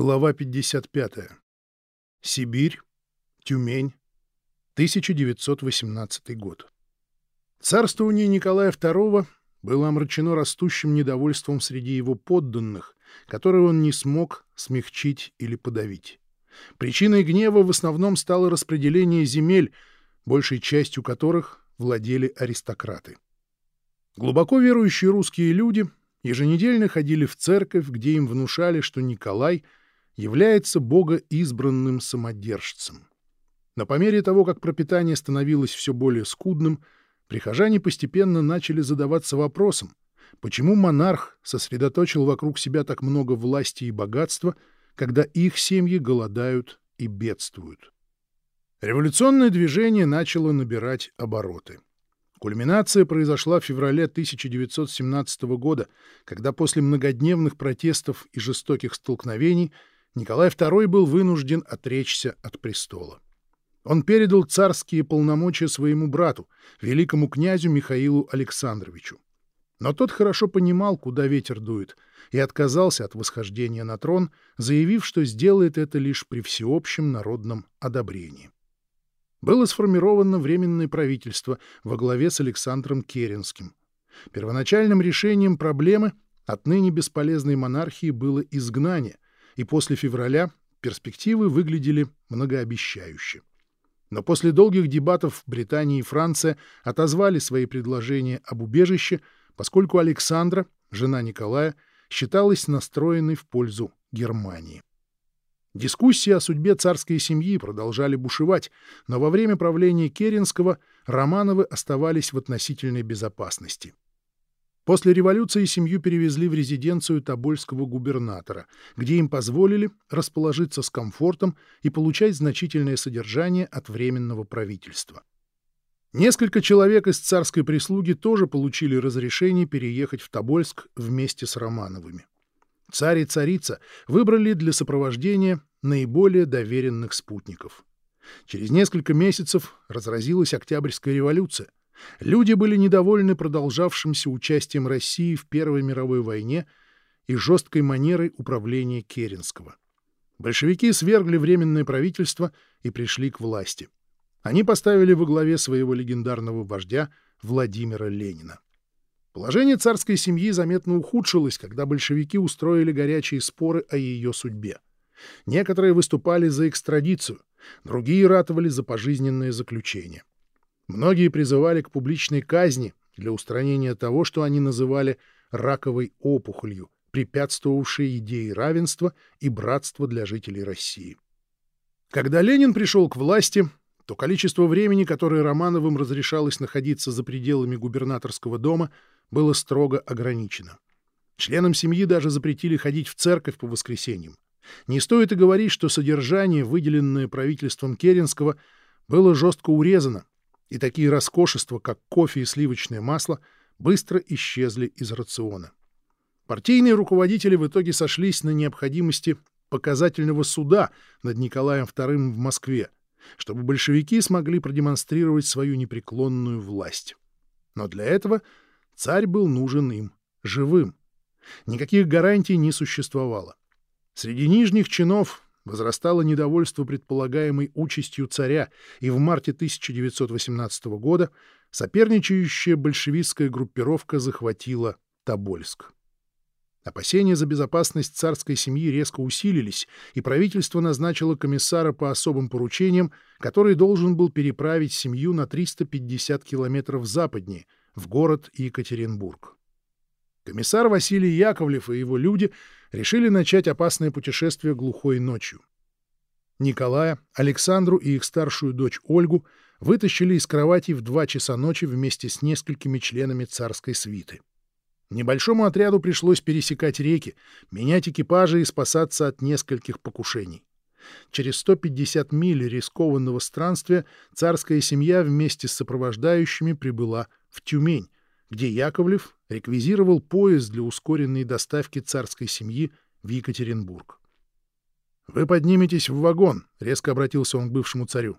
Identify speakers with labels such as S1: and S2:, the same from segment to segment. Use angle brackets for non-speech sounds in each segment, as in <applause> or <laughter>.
S1: Глава 55. Сибирь. Тюмень. 1918 год. Царствование Николая II было омрачено растущим недовольством среди его подданных, которое он не смог смягчить или подавить. Причиной гнева в основном стало распределение земель, большей частью которых владели аристократы. Глубоко верующие русские люди еженедельно ходили в церковь, где им внушали, что Николай является богоизбранным самодержцем. Но по мере того, как пропитание становилось все более скудным, прихожане постепенно начали задаваться вопросом, почему монарх сосредоточил вокруг себя так много власти и богатства, когда их семьи голодают и бедствуют. Революционное движение начало набирать обороты. Кульминация произошла в феврале 1917 года, когда после многодневных протестов и жестоких столкновений Николай II был вынужден отречься от престола. Он передал царские полномочия своему брату, великому князю Михаилу Александровичу. Но тот хорошо понимал, куда ветер дует, и отказался от восхождения на трон, заявив, что сделает это лишь при всеобщем народном одобрении было сформировано Временное правительство во главе с Александром Керенским. Первоначальным решением проблемы отныне бесполезной монархии было изгнание, и после февраля перспективы выглядели многообещающе. Но после долгих дебатов Британия и Франция отозвали свои предложения об убежище, поскольку Александра, жена Николая, считалась настроенной в пользу Германии. Дискуссии о судьбе царской семьи продолжали бушевать, но во время правления Керенского Романовы оставались в относительной безопасности. После революции семью перевезли в резиденцию Тобольского губернатора, где им позволили расположиться с комфортом и получать значительное содержание от Временного правительства. Несколько человек из царской прислуги тоже получили разрешение переехать в Тобольск вместе с Романовыми. Царь и царица выбрали для сопровождения наиболее доверенных спутников. Через несколько месяцев разразилась Октябрьская революция. Люди были недовольны продолжавшимся участием России в Первой мировой войне и жесткой манерой управления Керенского. Большевики свергли Временное правительство и пришли к власти. Они поставили во главе своего легендарного вождя Владимира Ленина. Положение царской семьи заметно ухудшилось, когда большевики устроили горячие споры о ее судьбе. Некоторые выступали за экстрадицию, другие ратовали за пожизненное заключение. Многие призывали к публичной казни для устранения того, что они называли раковой опухолью, препятствовавшей идее равенства и братства для жителей России. Когда Ленин пришел к власти, то количество времени, которое Романовым разрешалось находиться за пределами губернаторского дома, было строго ограничено. Членам семьи даже запретили ходить в церковь по воскресеньям. Не стоит и говорить, что содержание, выделенное правительством Керенского, было жестко урезано, и такие роскошества, как кофе и сливочное масло, быстро исчезли из рациона. Партийные руководители в итоге сошлись на необходимости показательного суда над Николаем II в Москве, чтобы большевики смогли продемонстрировать свою непреклонную власть. Но для этого царь был нужен им живым. Никаких гарантий не существовало. Среди нижних чинов возрастало недовольство предполагаемой участью царя, и в марте 1918 года соперничающая большевистская группировка захватила Тобольск. Опасения за безопасность царской семьи резко усилились, и правительство назначило комиссара по особым поручениям, который должен был переправить семью на 350 километров западнее, в город Екатеринбург. Комиссар Василий Яковлев и его люди решили начать опасное путешествие глухой ночью. Николая, Александру и их старшую дочь Ольгу вытащили из кровати в два часа ночи вместе с несколькими членами царской свиты. Небольшому отряду пришлось пересекать реки, менять экипажи и спасаться от нескольких покушений. Через 150 миль рискованного странствия царская семья вместе с сопровождающими прибыла в Тюмень, где Яковлев реквизировал поезд для ускоренной доставки царской семьи в Екатеринбург. «Вы подниметесь в вагон», — резко обратился он к бывшему царю.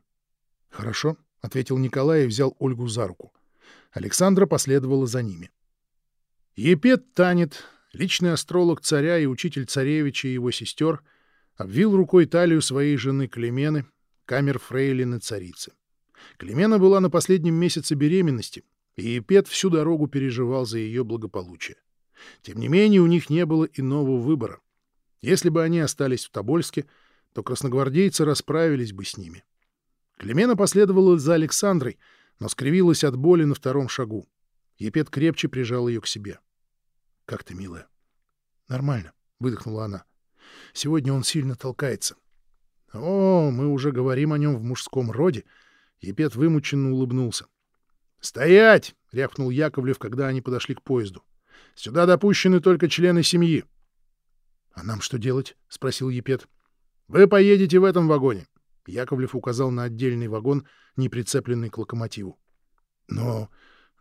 S1: «Хорошо», — ответил Николай и взял Ольгу за руку. Александра последовала за ними. Епет Танет, личный астролог царя и учитель царевича и его сестер, обвил рукой талию своей жены Клемены, камер фрейлины царицы. Клемена была на последнем месяце беременности, и Епет всю дорогу переживал за ее благополучие. Тем не менее, у них не было иного выбора. Если бы они остались в Тобольске, то красногвардейцы расправились бы с ними. Клемена последовала за Александрой, но скривилась от боли на втором шагу. Епет крепче прижал ее к себе. — Как ты, милая? — Нормально, — выдохнула она. — Сегодня он сильно толкается. — О, мы уже говорим о нем в мужском роде. Епет вымученно улыбнулся. — Стоять! — рявкнул Яковлев, когда они подошли к поезду. — Сюда допущены только члены семьи. — А нам что делать? — спросил Епет. — Вы поедете в этом вагоне. Яковлев указал на отдельный вагон, не прицепленный к локомотиву. — Но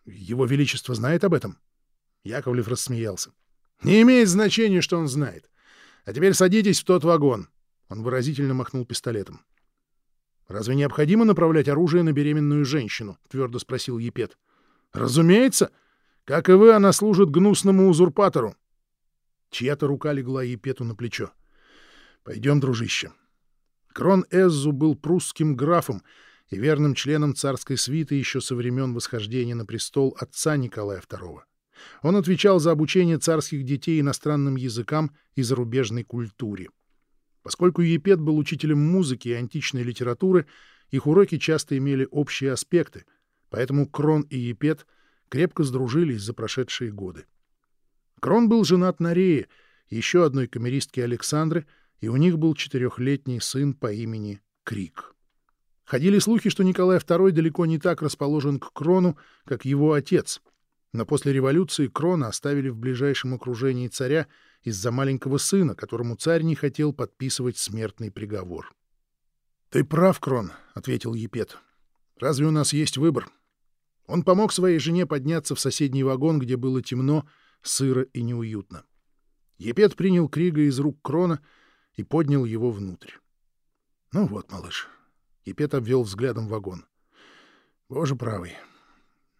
S1: его Величество знает об этом? Яковлев рассмеялся. — Не имеет значения, что он знает. А теперь садитесь в тот вагон. Он выразительно махнул пистолетом. — Разве необходимо направлять оружие на беременную женщину? — твердо спросил Епет. — Разумеется. Как и вы, она служит гнусному узурпатору. Чья-то рука легла Епету на плечо. — Пойдем, дружище. Крон Эззу был прусским графом и верным членом царской свиты еще со времен восхождения на престол отца Николая II. Он отвечал за обучение царских детей иностранным языкам и зарубежной культуре. Поскольку Епет был учителем музыки и античной литературы, их уроки часто имели общие аспекты, поэтому Крон и Епет крепко сдружились за прошедшие годы. Крон был женат на Рее, еще одной камеристке Александры, и у них был четырехлетний сын по имени Крик. Ходили слухи, что Николай II далеко не так расположен к Крону, как его отец, но после революции Крона оставили в ближайшем окружении царя из-за маленького сына, которому царь не хотел подписывать смертный приговор. — Ты прав, Крон, — ответил Епет. — Разве у нас есть выбор? Он помог своей жене подняться в соседний вагон, где было темно, сыро и неуютно. Епет принял Крига из рук Крона и поднял его внутрь. — Ну вот, малыш. Епет обвел взглядом вагон. — Боже правый.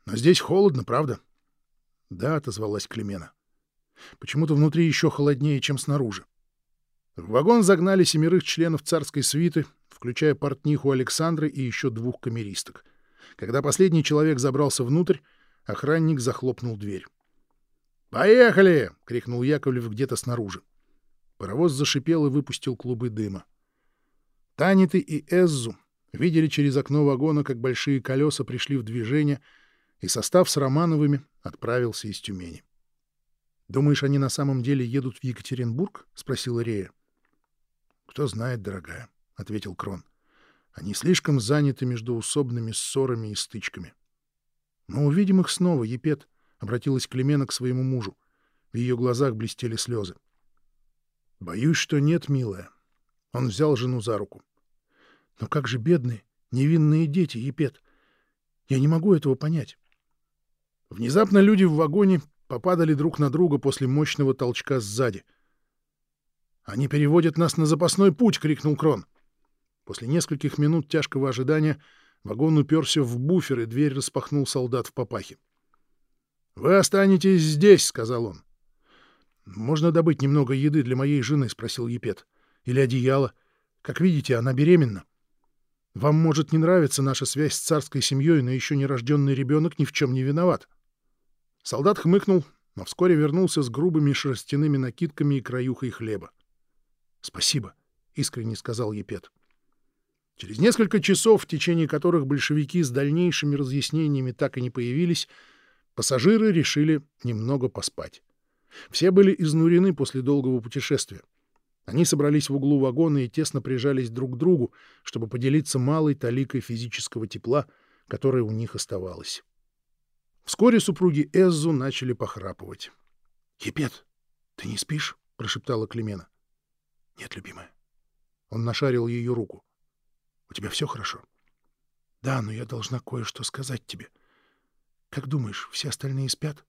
S1: Но здесь холодно, правда? — Да, — отозвалась Клемена. Почему-то внутри еще холоднее, чем снаружи. В вагон загнали семерых членов царской свиты, включая портниху Александры и еще двух камеристок. Когда последний человек забрался внутрь, охранник захлопнул дверь. «Поехали!» — крикнул Яковлев где-то снаружи. Паровоз зашипел и выпустил клубы дыма. Таниты и Эззу видели через окно вагона, как большие колеса пришли в движение, и состав с Романовыми отправился из Тюмени. «Думаешь, они на самом деле едут в Екатеринбург?» — спросила Рея. «Кто знает, дорогая», — ответил Крон. «Они слишком заняты междуусобными ссорами и стычками». «Мы увидим их снова, Епет», — обратилась Клемена к своему мужу. В ее глазах блестели слезы. «Боюсь, что нет, милая». Он взял жену за руку. «Но как же бедные, невинные дети, Епет? Я не могу этого понять». Внезапно люди в вагоне попадали друг на друга после мощного толчка сзади. «Они переводят нас на запасной путь!» — крикнул Крон. После нескольких минут тяжкого ожидания вагон уперся в буфер, и дверь распахнул солдат в папахе. «Вы останетесь здесь», — сказал он. «Можно добыть немного еды для моей жены?» — спросил Епет. «Или одеяло? Как видите, она беременна. Вам может не нравиться наша связь с царской семьей, но еще нерожденный ребенок ни в чем не виноват». Солдат хмыкнул, но вскоре вернулся с грубыми шерстяными накидками и краюхой хлеба. — Спасибо, — искренне сказал Епет. Через несколько часов, в течение которых большевики с дальнейшими разъяснениями так и не появились, пассажиры решили немного поспать. Все были изнурены после долгого путешествия. Они собрались в углу вагона и тесно прижались друг к другу, чтобы поделиться малой таликой физического тепла, которое у них оставалось. Вскоре супруги Эззу начали похрапывать. — Епет, ты не спишь? — прошептала Климена. — Нет, любимая. Он нашарил ее руку. — У тебя все хорошо? — Да, но я должна кое-что сказать тебе. Как думаешь, все остальные спят?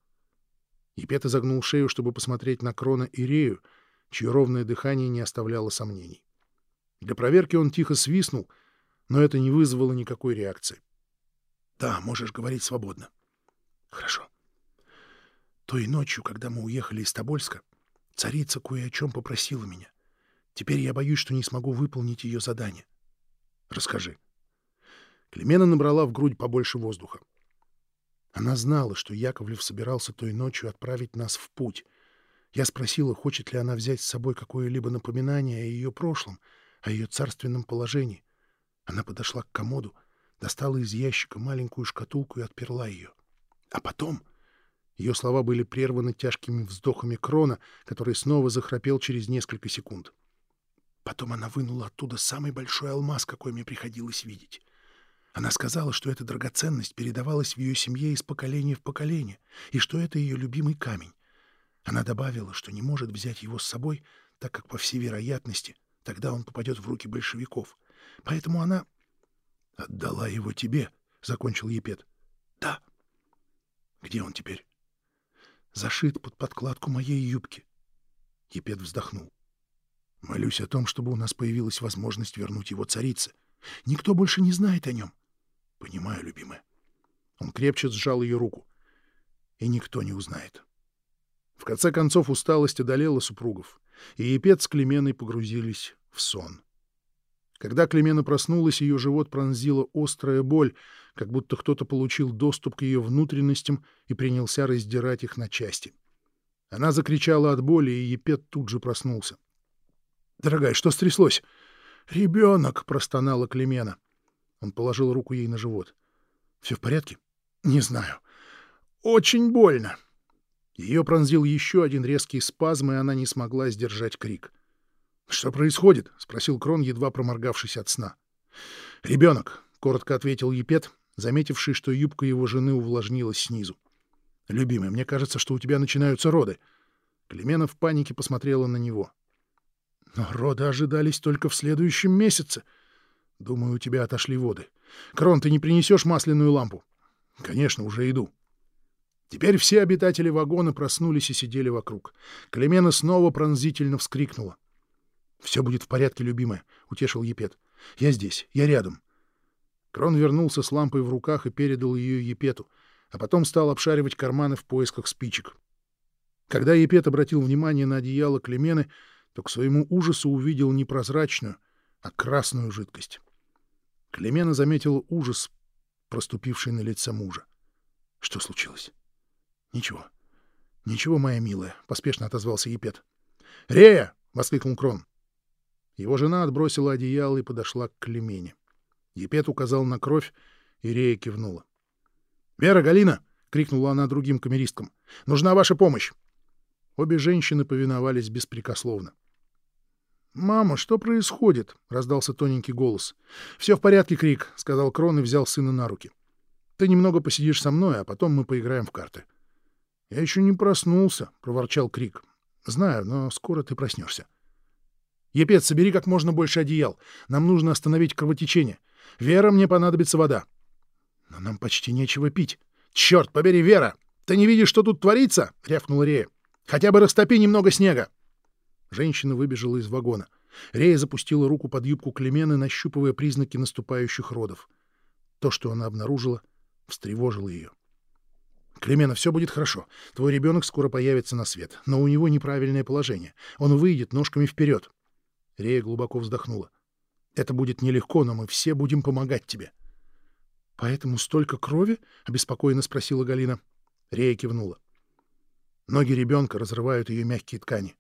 S1: Епет изогнул шею, чтобы посмотреть на Крона и Рею, чье ровное дыхание не оставляло сомнений. Для проверки он тихо свистнул, но это не вызвало никакой реакции. — Да, можешь говорить свободно. Хорошо. Той ночью, когда мы уехали из Тобольска, царица кое о чем попросила меня. Теперь я боюсь, что не смогу выполнить ее задание. Расскажи. Клемена набрала в грудь побольше воздуха. Она знала, что Яковлев собирался той ночью отправить нас в путь. Я спросила, хочет ли она взять с собой какое-либо напоминание о ее прошлом, о ее царственном положении. Она подошла к комоду, достала из ящика маленькую шкатулку и отперла ее. А потом... Ее слова были прерваны тяжкими вздохами Крона, который снова захрапел через несколько секунд. Потом она вынула оттуда самый большой алмаз, какой мне приходилось видеть. Она сказала, что эта драгоценность передавалась в ее семье из поколения в поколение, и что это ее любимый камень. Она добавила, что не может взять его с собой, так как, по всей вероятности, тогда он попадет в руки большевиков. Поэтому она... — Отдала его тебе, — закончил Епет. — Да. — Где он теперь? — Зашит под подкладку моей юбки. Епет вздохнул. — Молюсь о том, чтобы у нас появилась возможность вернуть его царице. Никто больше не знает о нем. — Понимаю, любимая. Он крепче сжал ее руку. И никто не узнает. В конце концов усталость одолела супругов, и Епет с Клеменой погрузились в сон. Когда Клемена проснулась, ее живот пронзила острая боль, как будто кто-то получил доступ к ее внутренностям и принялся раздирать их на части. Она закричала от боли, и Епет тут же проснулся. — Дорогая, что стряслось? — Ребенок! — простонала Клемена. Он положил руку ей на живот. — Все в порядке? — Не знаю. — Очень больно. Ее пронзил еще один резкий спазм, и она не смогла сдержать крик. — Что происходит? — спросил Крон, едва проморгавшись от сна. — Ребенок, — коротко ответил Епет, заметивший, что юбка его жены увлажнилась снизу. — Любимый, мне кажется, что у тебя начинаются роды. Клемена в панике посмотрела на него. — Но роды ожидались только в следующем месяце. Думаю, у тебя отошли воды. Крон, ты не принесешь масляную лампу? — Конечно, уже иду. Теперь все обитатели вагона проснулись и сидели вокруг. Клемена снова пронзительно вскрикнула. — Все будет в порядке, любимая, — утешил Епет. — Я здесь, я рядом. Крон вернулся с лампой в руках и передал ее Епету, а потом стал обшаривать карманы в поисках спичек. Когда Епет обратил внимание на одеяло Клемены, то к своему ужасу увидел не прозрачную, а красную жидкость. Клемена заметила ужас, проступивший на лице мужа. Что случилось? — Ничего. — Ничего, моя милая, — поспешно отозвался Епет. — Рея! — воскликнул Крон. Его жена отбросила одеяло и подошла к Клемене. Епет указал на кровь, и Рея кивнула. — Вера, Галина! — крикнула она другим камеристкам. — Нужна ваша помощь! Обе женщины повиновались беспрекословно. — «Мама, что происходит?» — раздался тоненький голос. «Все в порядке, Крик», — сказал Крон и взял сына на руки. «Ты немного посидишь со мной, а потом мы поиграем в карты». — Я еще не проснулся, — проворчал Крик. — Знаю, но скоро ты проснешься. — Епец, собери как можно больше одеял. Нам нужно остановить кровотечение. Вера, мне понадобится вода. — Но нам почти нечего пить. — Черт побери, Вера! Ты не видишь, что тут творится? — рявкнула Рея. — Хотя бы растопи немного снега. Женщина выбежала из вагона. Рея запустила руку под юбку Клемены, нащупывая признаки наступающих родов. То, что она обнаружила, встревожило ее. Клемена, все будет хорошо. Твой ребенок скоро появится на свет, но у него неправильное положение. Он выйдет ножками вперед. Рея глубоко вздохнула. Это будет нелегко, но мы все будем помогать тебе. — Поэтому столько крови? — обеспокоенно спросила Галина. Рея кивнула. Ноги ребенка разрывают ее мягкие ткани.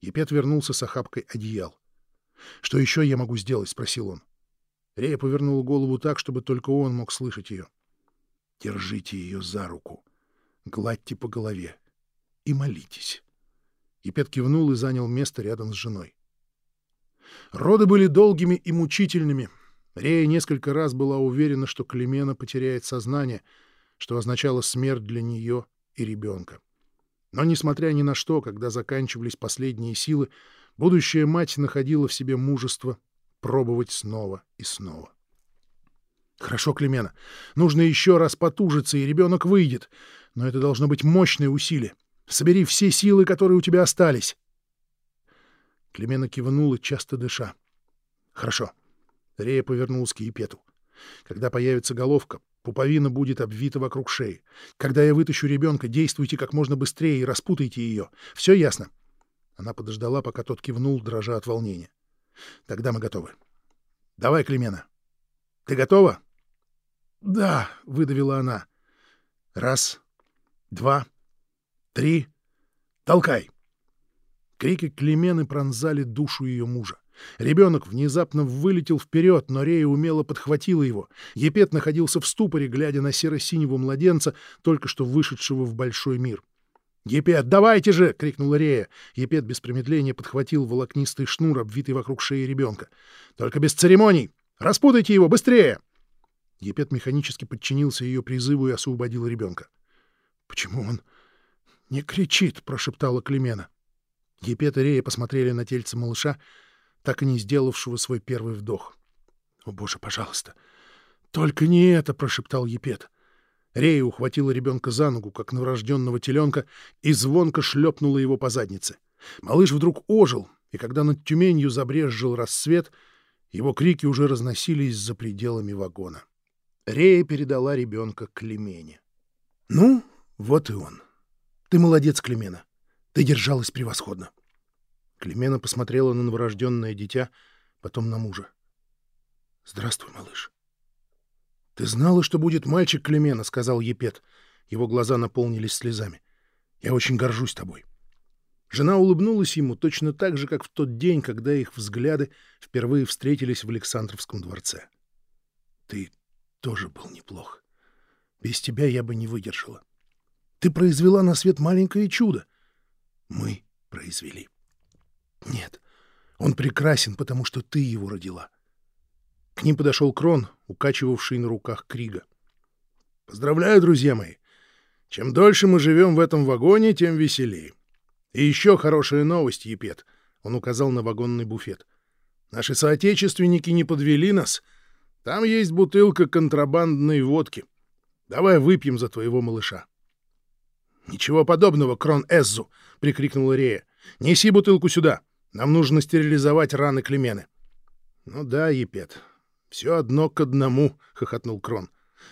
S1: Епет вернулся с охапкой одеял. — Что еще я могу сделать? — спросил он. Рея повернула голову так, чтобы только он мог слышать ее. — Держите ее за руку, гладьте по голове и молитесь. Епет кивнул и занял место рядом с женой. Роды были долгими и мучительными. Рея несколько раз была уверена, что Клемена потеряет сознание, что означало смерть для нее и ребенка. Но, несмотря ни на что, когда заканчивались последние силы, будущая мать находила в себе мужество пробовать снова и снова. Хорошо, Клемена. Нужно еще раз потужиться, и ребенок выйдет. Но это должно быть мощное усилие. Собери все силы, которые у тебя остались. Клемена кивнула, часто дыша. Хорошо. Рея повернулась к Епету. Когда появится головка, пуповина будет обвита вокруг шеи. Когда я вытащу ребенка, действуйте как можно быстрее и распутайте ее. Все ясно? Она подождала, пока тот кивнул, дрожа от волнения. Тогда мы готовы. Давай, Климена. Ты готова? Да, выдавила она. Раз, два, три. Толкай. Крики Клемены пронзали душу ее мужа. Ребенок внезапно вылетел вперед, но Рея умело подхватила его. Епет находился в ступоре, глядя на серо-синего младенца, только что вышедшего в большой мир. «Епет, давайте же!» — крикнула Рея. Епет без промедления подхватил волокнистый шнур, обвитый вокруг шеи ребенка. «Только без церемоний! Распутайте его! Быстрее!» Епет механически подчинился ее призыву и освободил ребенка. «Почему он не кричит?» — прошептала Климена. Епет и Рея посмотрели на тельце малыша, так и не сделавшего свой первый вдох. «О, Боже, пожалуйста! Только не это!» — прошептал Епет. Рея ухватила ребенка за ногу, как новорожденного теленка, и звонко шлепнула его по заднице. Малыш вдруг ожил, и когда над Тюменью забрезжил рассвет, его крики уже разносились за пределами вагона. Рея передала ребенка Клемене. «Ну, вот и он. Ты молодец, Клемена. Ты держалась превосходно». Клемена посмотрела на новорожденное дитя, потом на мужа. «Здравствуй, малыш». «Ты знала, что будет мальчик Клемена», — сказал Епет. Его глаза наполнились слезами. «Я очень горжусь тобой». Жена улыбнулась ему точно так же, как в тот день, когда их взгляды впервые встретились в Александровском дворце. «Ты тоже был неплох. Без тебя я бы не выдержала. Ты произвела на свет маленькое чудо. Мы произвели». Нет, он прекрасен, потому что ты его родила. К ним подошел Крон, укачивавший на руках Крига. Поздравляю, друзья мои. Чем дольше мы живем в этом вагоне, тем веселее. И еще хорошая новость, Епет. Он указал на вагонный буфет. Наши соотечественники не подвели нас. Там есть бутылка контрабандной водки. Давай выпьем за твоего малыша. — Ничего подобного, Крон Эззу! — прикрикнула Рея. — Неси бутылку сюда. Нам нужно стерилизовать раны Клемены. — Ну да, Епет, все одно к одному, — хохотнул Крон.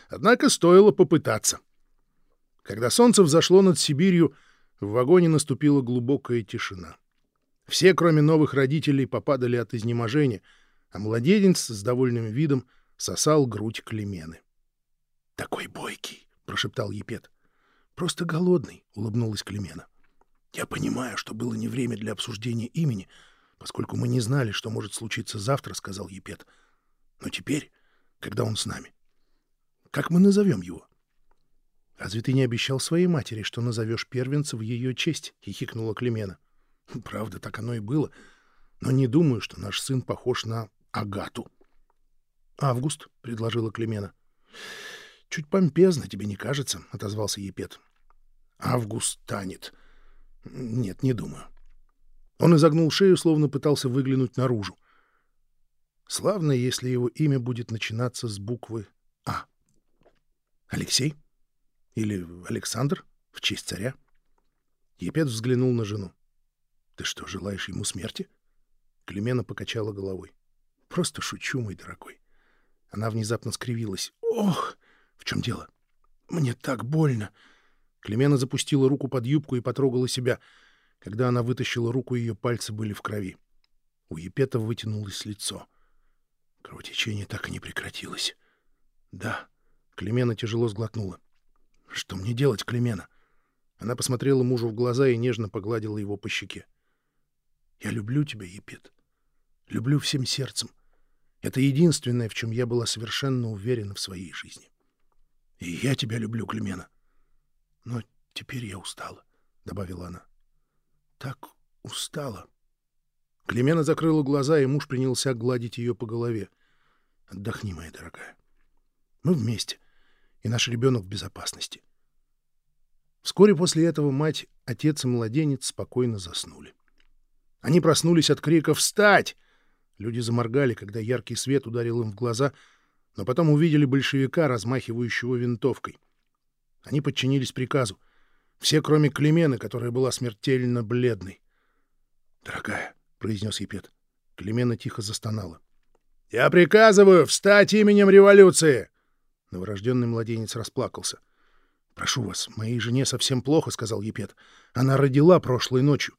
S1: Однако стоило попытаться. Когда солнце взошло над Сибирью, в вагоне наступила глубокая тишина. Все, кроме новых родителей, попадали от изнеможения, а младенец с довольным видом сосал грудь Клемены. — Такой бойкий, — прошептал Епет. — Просто голодный, — улыбнулась Клемена. — я понимаю, что было не время для обсуждения имени, поскольку мы не знали, что может случиться завтра, — сказал Епет. Но теперь, когда он с нами, как мы назовем его? — Разве ты не обещал своей матери, что назовешь первенца в ее честь? — хихикнула Клемена. — Правда, так оно и было. Но не думаю, что наш сын похож на Агату. — Август, — предложила Клемена. — Чуть помпезно, тебе не кажется? — отозвался Епет. — Август танет. — нет, не думаю. Он изогнул шею, словно пытался выглянуть наружу. Славно, если его имя будет начинаться с буквы «А». Алексей? Или Александр? В честь царя? Епет взглянул на жену. Ты что, желаешь ему смерти? Клемена покачала головой. Просто шучу, мой дорогой. Она внезапно скривилась. Ох, в чем дело? Мне так больно. Клемена запустила руку под юбку и потрогала себя. Когда она вытащила руку, ее пальцы были в крови. У Епета вытянулось лицо. Кровотечение так и не прекратилось. «Да». Клемена тяжело сглотнула. «Что мне делать, Клемена?» Она посмотрела мужу в глаза и нежно погладила его по щеке. «Я люблю тебя, Епет. Люблю всем сердцем. Это единственное, в чем я была совершенно уверена в своей жизни. И я тебя люблю, Клемена. Но теперь я устала, — добавила она. Так устала. Клемена закрыла глаза, и муж принялся гладить ее по голове. Отдохни, моя дорогая. Мы вместе, и наш ребенок в безопасности. Вскоре после этого мать, отец и младенец спокойно заснули. Они проснулись от крика «Встать!». Люди заморгали, когда яркий свет ударил им в глаза, но потом увидели большевика, размахивающего винтовкой. Они подчинились приказу. Все, кроме Клемены, которая была смертельно бледной. «Дорогая», — произнес Епет. Клемена тихо застонала. «Я приказываю встать именем революции!» Новорожденный младенец расплакался. «Прошу вас, моей жене совсем плохо», — сказал Епет. «Она родила прошлой ночью.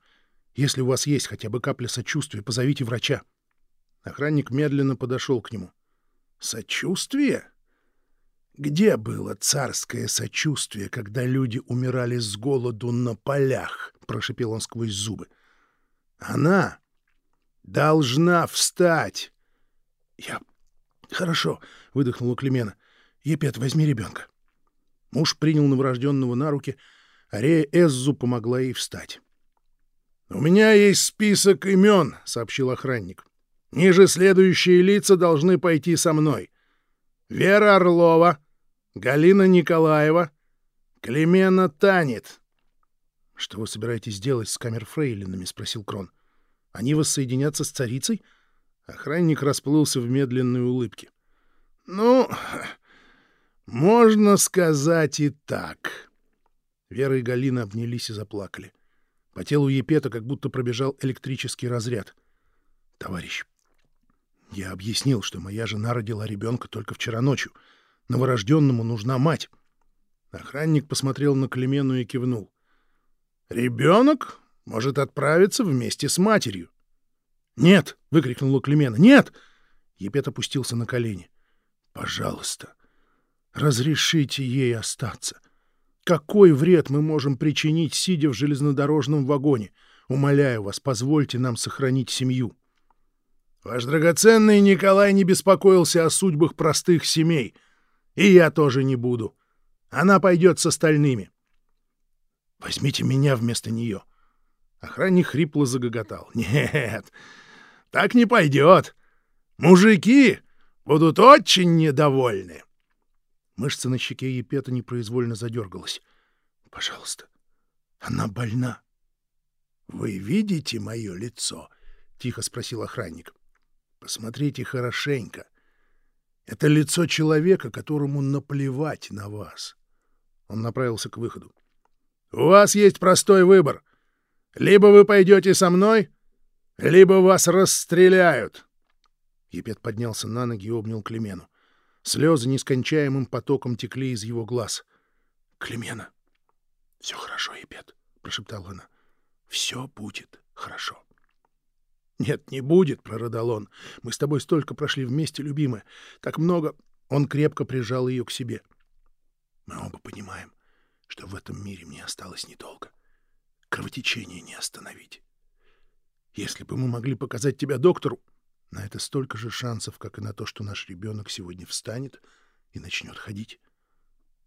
S1: Если у вас есть хотя бы капля сочувствия, позовите врача. Охранник медленно подошел к нему. Сочувствие? Где было царское сочувствие, когда люди умирали с голоду на полях? прошипел он сквозь зубы. Она должна встать. Я Хорошо, выдохнула Клемена. Епет, возьми ребенка. Муж принял новорожденного на руки, а Рея Эззу помогла ей встать. «У меня есть список имен», — сообщил охранник. «Ниже следующие лица должны пойти со мной. Вера Орлова, Галина Николаева, Клемена Танит». «Что вы собираетесь делать с камерфрейлинами?» — спросил Крон. «Они воссоединятся с царицей?» Охранник расплылся в медленной улыбке. «Ну, можно сказать и так». Вера и Галина обнялись и заплакали. По телу Епета как будто пробежал электрический разряд. «Товарищ, я объяснил, что моя жена родила ребенка только вчера ночью. Новорожденному нужна мать». Охранник посмотрел на Клемену и кивнул. «Ребенок может отправиться вместе с матерью». «Нет!» — выкрикнула Клемена. «Нет!» Епет опустился на колени. Пожалуйста, разрешите ей остаться. Какой вред мы можем причинить, сидя в железнодорожном вагоне? Умоляю вас, позвольте нам сохранить семью. Ваш драгоценный Николай не беспокоился о судьбах простых семей. И я тоже не буду. Она пойдет с остальными. Возьмите меня вместо нее. Охранник хрипло загоготал. <laughs> Нет, так не пойдет. Мужики будут очень недовольны. Мышца на щеке Епета непроизвольно задергалась. — Пожалуйста, она больна. — Вы видите мое лицо? — тихо спросил охранник. — Посмотрите хорошенько. Это лицо человека, которому наплевать на вас. Он направился к выходу. — У вас есть простой выбор. Либо вы пойдете со мной, либо вас расстреляют. — Епет поднялся на ноги и обнял Клемену. Слезы нескончаемым потоком текли из его глаз. — Клемена! — Все хорошо, Епет, — прошептала она. — Все будет хорошо. — Нет, не будет, — прорыдал он. — Мы с тобой столько прошли вместе, любимая. Так много... Он крепко прижал ее к себе. — Мы оба понимаем, что в этом мире мне осталось недолго. Кровотечение не остановить. Если бы мы могли показать тебя доктору... На это столько же шансов, как и на то, что наш ребенок сегодня встанет и начнет ходить.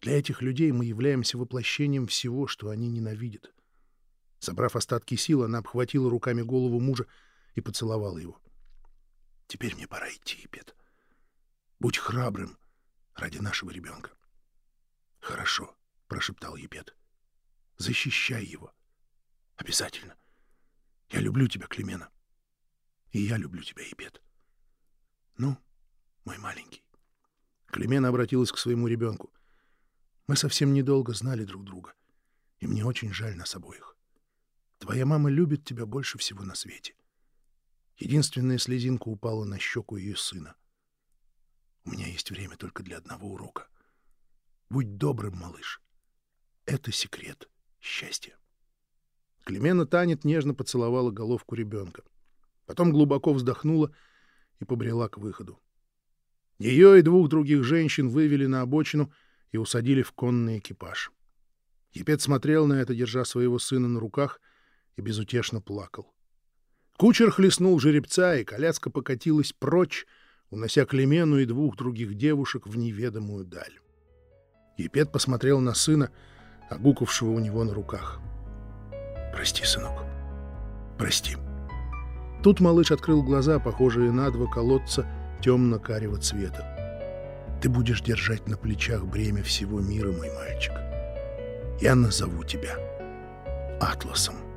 S1: Для этих людей мы являемся воплощением всего, что они ненавидят. Собрав остатки сил, она обхватила руками голову мужа и поцеловала его. — Теперь мне пора идти, Пет. Будь храбрым ради нашего ребенка. — Хорошо, — прошептал Епет. — Защищай его. Обязательно. Я люблю тебя, Климена. — и я люблю тебя, Ипет. Ну, мой маленький. Клемена обратилась к своему ребенку. Мы совсем недолго знали друг друга, и мне очень жаль нас обоих. Твоя мама любит тебя больше всего на свете. Единственная слезинка упала на щеку ее сына. У меня есть время только для одного урока. Будь добрым, малыш. Это секрет счастья. Клемена Танет нежно поцеловала головку ребенка. Потом глубоко вздохнула и побрела к выходу. Ее и двух других женщин вывели на обочину и усадили в конный экипаж. Епет смотрел на это, держа своего сына на руках, и безутешно плакал. Кучер хлестнул жеребца, и коляска покатилась прочь, унося Клемену и двух других девушек в неведомую даль. Епет посмотрел на сына, огукавшего у него на руках. «Прости, сынок, прости». Тут малыш открыл глаза, похожие на два колодца темно-карего цвета. Ты будешь держать на плечах бремя всего мира, мой мальчик. Я назову тебя Атласом.